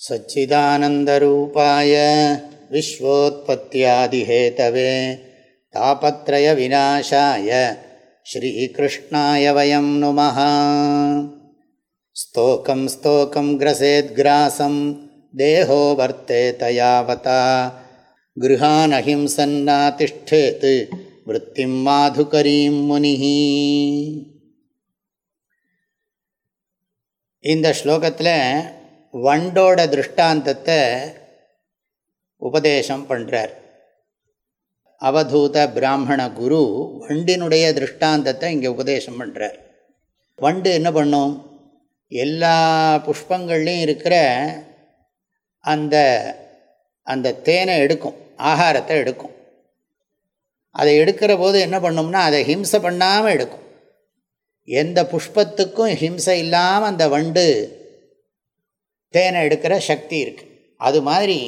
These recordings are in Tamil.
सच्चिदानन्दरूपाय विश्वोत्पत्त्यादिहेतवे तापत्रयविनाशाय श्रीकृष्णाय वयं नुमः स्तोकं स्तोकं ग्रसेद्ग्रासं देहो वर्तेत यावता गृहानहिंसन्नातिष्ठेत् वृत्तिं माधुकरीं मुनिः இந்த ஸ்லோகத்தில் வண்டோட திருஷ்டாந்தத்தை உபதேசம் பண்ணுறார் அவதூத பிராமண குரு வண்டினுடைய திருஷ்டாந்தத்தை இங்கே உபதேசம் பண்ணுறார் வண்டு என்ன பண்ணும்? எல்லா புஷ்பங்கள்லேயும் இருக்கிற அந்த அந்த தேனை எடுக்கும் ஆகாரத்தை எடுக்கும். அதை எடுக்கிற போது என்ன பண்ணும்னா அதை ஹிம்சை பண்ணாமல் எடுக்கும். எந்த புஷ்பத்துக்கும் ஹிம்சை இல்லாமல் அந்த வண்டு தேனை எடுக்கிற சக்தி இருக்குது அது மாதிரி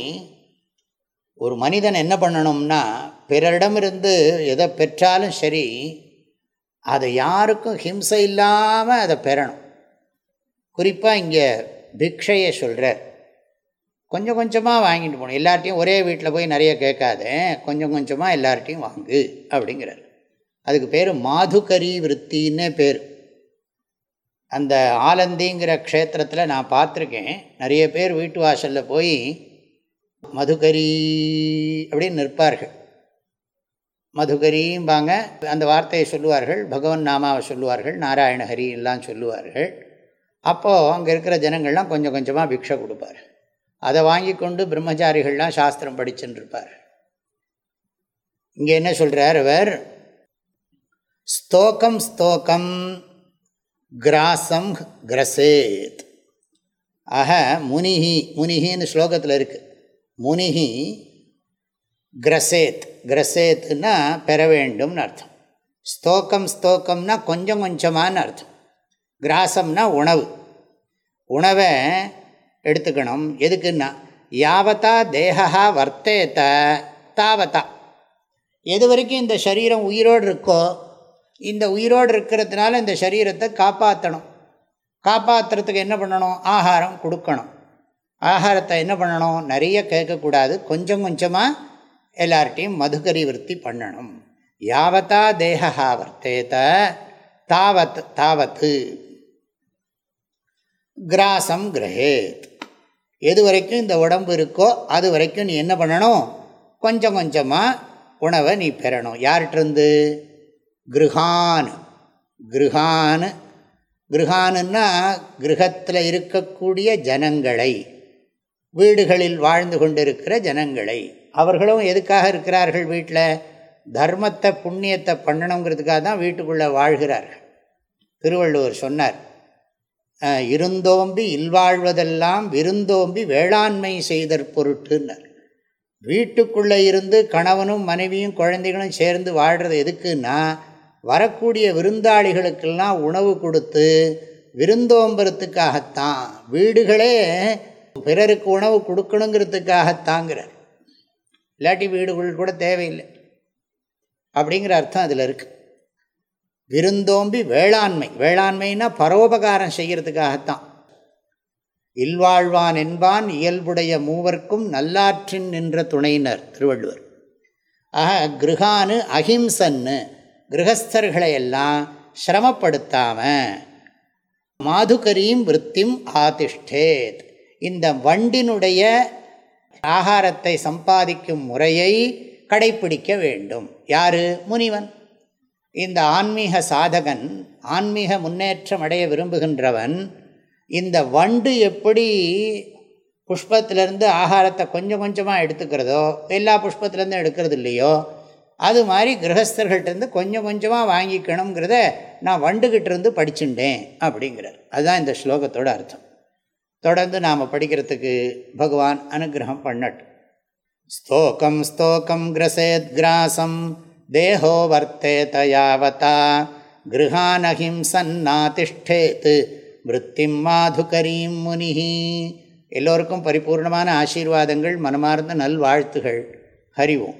ஒரு மனிதன் என்ன பண்ணணும்னா பிறரிடமிருந்து எதை பெற்றாலும் சரி அதை யாருக்கும் ஹிம்சை இல்லாமல் அதை பெறணும். குறிப்பாக இங்கே பிக்ஷையை சொல்கிறார் கொஞ்சம் கொஞ்சமாக வாங்கிட்டு போகணும். எல்லார்ட்டையும் ஒரே வீட்டில் போய் நிறைய கேட்காத கொஞ்சம் கொஞ்சமாக எல்லார்ட்டையும் வாங்கு அப்படிங்கிறார். அதுக்கு பேர் மாதுகரி விற்த்தின்னே பேர். அந்த ஆலந்திங்கிற க்ஷேத்திரத்தில் நான் பார்த்துருக்கேன். நிறைய பேர் வீட்டு வாசலில் போய் மதுகரி அப்படின்னு நிற்பார்கள். மதுகரிம்பாங்க. அந்த வார்த்தையை சொல்லுவார்கள். பகவன் நாமாவை சொல்லுவார்கள். நாராயணஹரி எல்லாம் சொல்லுவார்கள். அப்போது அங்கே இருக்கிற ஜனங்கள்லாம் கொஞ்சம் கொஞ்சமாக பிக்ஷை கொடுப்பார். அதை வாங்கி கொண்டு பிரம்மச்சாரிகள்லாம் சாஸ்திரம் படிச்சுட்டுருப்பார் இங்கே என்ன சொல்கிறார் அவர்? ஸ்தோகம் ஸ்தோகம். கிராசம் கிரசேத். ஆக முனிஹி முனிஹின்னு ஸ்லோகத்தில் இருக்குது முனிஹி கிரசேத். கிரசேத்துன்னா பெற வேண்டும்னு அர்த்தம். ஸ்தோக்கம் ஸ்தோக்கம்னா கொஞ்சம் கொஞ்சமானு அர்த்தம். கிராசம்னா உணவு. உணவை எடுத்துக்கணும். எதுக்குன்னா யாவத்தா தேகா வர்த்தேத்த தாவத்தா எது வரைக்கும் இந்த சரீரம் உயிரோடு இருக்கோ இந்த உயிரோடு இருக்கிறதுனால இந்த சரீரத்தை காப்பாற்றணும் காப்பாற்றுறதுக்கு என்ன பண்ணணும்? ஆகாரம் கொடுக்கணும். ஆகாரத்தை என்ன பண்ணணும்? நிறைய கேட்கக்கூடாது. கொஞ்சம் கொஞ்சமாக எல்லார்ட்டையும் மதுகரி விற்பி பண்ணணும். யாவத்தா தேகா வர்த்தேத? தாவத் தாவத்து கிராசம் கிரகேத். எது வரைக்கும் இந்த உடம்பு இருக்கோ அது வரைக்கும் நீ என்ன பண்ணணும்? கொஞ்சம் கொஞ்சமாக உணவை நீ பெறணும். யார்கிட்டருந்து? கிருஹான். கிருஹான். கிருஹானுன்னா கிரகத்தில் இருக்கக்கூடிய ஜனங்களை வீடுகளில் வாழ்ந்து கொண்டிருக்கிற ஜனங்களை. அவர்களும் எதுக்காக இருக்கிறார்கள் வீட்டில் தர்மத்தை புண்ணியத்தை பண்ணணுங்கிறதுக்காக தான் வீட்டுக்குள்ளே வாழ்கிறார்கள். திருவள்ளுவர் சொன்னார் இருந்தோம்பி இல்வாழ்வதெல்லாம் விருந்தோம்பி வேளாண்மை செய்தற் பொருட்டுன்னார். வீட்டுக்குள்ளே இருந்து கணவனும் மனைவியும் குழந்தைகளும் சேர்ந்து வாழ்கிறது எதுக்குன்னா வரக்கூடிய விருந்தாளிகளுக்கெல்லாம் உணவு கொடுத்து விருந்தோம்புறத்துக்காகத்தான் வீடுகளே பிறருக்கு உணவு கொடுக்கணுங்கிறதுக்காகத்தாங்கிறார். இல்லாட்டி வீடுகள் கூட தேவையில்லை. அப்படிங்கிற அர்த்தம் அதில் இருக்குது விருந்தோம்பி வேளாண்மை. வேளாண்மைனா பரோபகாரம் செய்கிறதுக்காகத்தான் இல்வாழ்வான் என்பான் இயல்புடைய மூவர்க்கும் நல்லாற்றின் நின்ற துணையினர் திருவள்ளுவர். ஆக கிருஹானு அஹிம்சன்னு கிரகஸ்தர்களையெல்லாம் சிரமப்படுத்தாமல் மாதுகரீம் விற்த்திம் ஆதிஷ்டேத். இந்த வண்டினுடைய ஆகாரத்தை சம்பாதிக்கும் முறையை கடைப்பிடிக்க வேண்டும். யார்? முனிவன். இந்த ஆன்மீக சாதகன் ஆன்மீக முன்னேற்றம் அடைய விரும்புகின்றவன் இந்த வண்டு எப்படி புஷ்பத்திலேருந்து ஆகாரத்தை கொஞ்சம் கொஞ்சமாக எடுத்துக்கிறதோ எல்லா புஷ்பத்திலேருந்தும் எடுக்கிறது இல்லையோ அது மாதிரி கிரகஸ்தர்கள்ட்டேருந்து கொஞ்சம் கொஞ்சமாக வாங்கிக்கணுங்கிறத நான் வண்டுகிட்டேருந்து படிச்சுட்டேன் அப்படிங்கிறார். அதுதான் இந்த ஸ்லோகத்தோட அர்த்தம். தொடர்ந்து நாம் படிக்கிறதுக்கு பகவான் அனுகிரகம் பண்ணட்டும். ஸ்தோகம் ஸ்தோகம் கிரசேத் கிராசம் தேகோ வர்த்தே தயாவதா கிருஹானஹிம் சன்னாதிஷ்டேத்து விற்த்திம் மாதுகரீம் முனிஹி. எல்லோருக்கும் பரிபூர்ணமான ஆசீர்வாதங்கள் மனமார்ந்த நல்வாழ்த்துகள். ஹரிவோம்